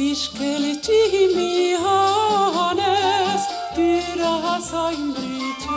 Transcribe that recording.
Siskeltimi hanes tyra saimbrition